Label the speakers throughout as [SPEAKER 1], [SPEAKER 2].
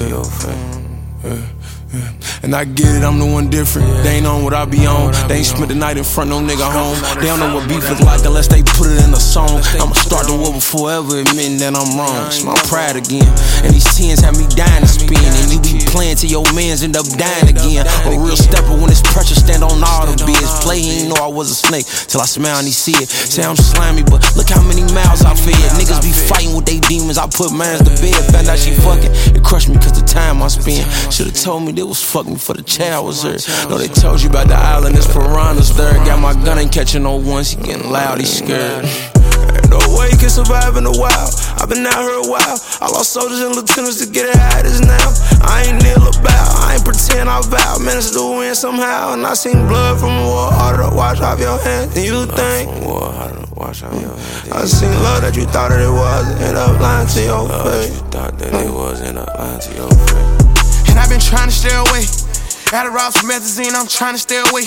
[SPEAKER 1] to your face.
[SPEAKER 2] And I get it, I'm the one different. They ain't on what I be on. They ain't spent the night in front, of no nigga home. They don't know what beef is like unless they put it in a song. I'ma start the war before ever admitting that I'm wrong. It's my pride again. And these tens have me dying to spin. And you be playing till your mans end up dying again. A real stepper when it's pressure, stand on all the bids. Play, he ain't know I was a snake till I smell and he see it. Say I'm slimy, but look how many mouths I fed. Niggas be fighting with they demons. I put mans to bed. Found out she fucking. Spent. Should've told me they was fuck me for the child was there. No, they told you about the island, there's piranhas there. Got my gun, ain't catching no ones, he getting loud, he scared. Ain't no way you can survive in the wild. I've been out here a while. I lost soldiers and lieutenants to get it how it is now. I ain't kneel about, I ain't pretend I vow. Managed to win somehow. And I seen blood from war, harder to wash off your hands. And you think,
[SPEAKER 1] War, wash out your hands.
[SPEAKER 2] I seen love that you thought that it was. End up lying to your
[SPEAKER 1] Love,
[SPEAKER 2] face.
[SPEAKER 1] you thought that it was in a line to your face.
[SPEAKER 3] And I've been trying to stay away. Adderall promethazine, I'm trying to stay away.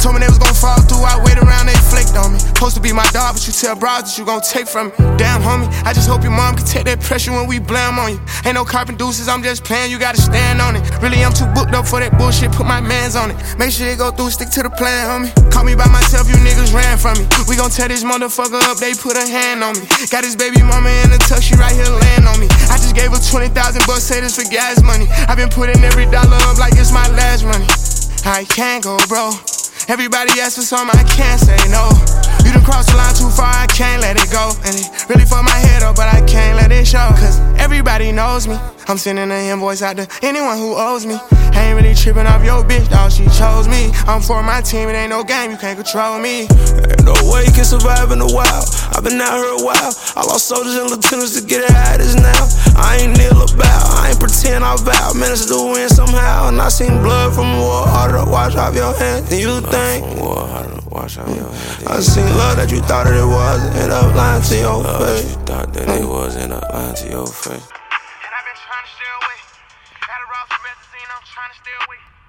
[SPEAKER 3] Told me they was gonna fall through, I wait around, they flaked on me. Supposed to be my dog, but you tell bros that you gon' take from me. Damn, homie, I just hope your mom can take that pressure when we blame on you. Ain't no carpet deuces, I'm just playing, you gotta stand on it. Really, I'm too booked up for that bullshit, put my mans on it. Make sure they go through, stick to the plan, homie. Call me by myself, you niggas ran from me. We gon' tear this motherfucker up, they put a hand on me. Got his baby mama in the tuck, she right here laying on me. I just gave her 20,000 bucks, say this for gas money. I've been putting every dollar up like it's my last money. I can't go, bro. Everybody asks for something, I can't say no. You done crossed the line too far, I can't let it go. And it really fucked my head up, but I can't let it show. Cause everybody knows me. I'm sending an invoice out to anyone who owes me. I really tripping off your bitch, dog, she chose me. I'm for my team, it ain't no game, you can't control me.
[SPEAKER 2] Ain't no way you can survive in the wild. I've been out here a while. I lost soldiers and lieutenants to get it how it is now. I ain't kneel about, I ain't pretend I vow. Managed to win somehow. And I seen blood from war, harder to wash off your hands. And you think,
[SPEAKER 1] War, harder to wash out your hands.
[SPEAKER 2] I seen love that you thought that it was. End up lying to your
[SPEAKER 1] Love,
[SPEAKER 2] face.
[SPEAKER 1] you thought that it was in a line to your face.
[SPEAKER 3] And I've been trying to stay away. Adderall promethazine, I'm trying to stay away.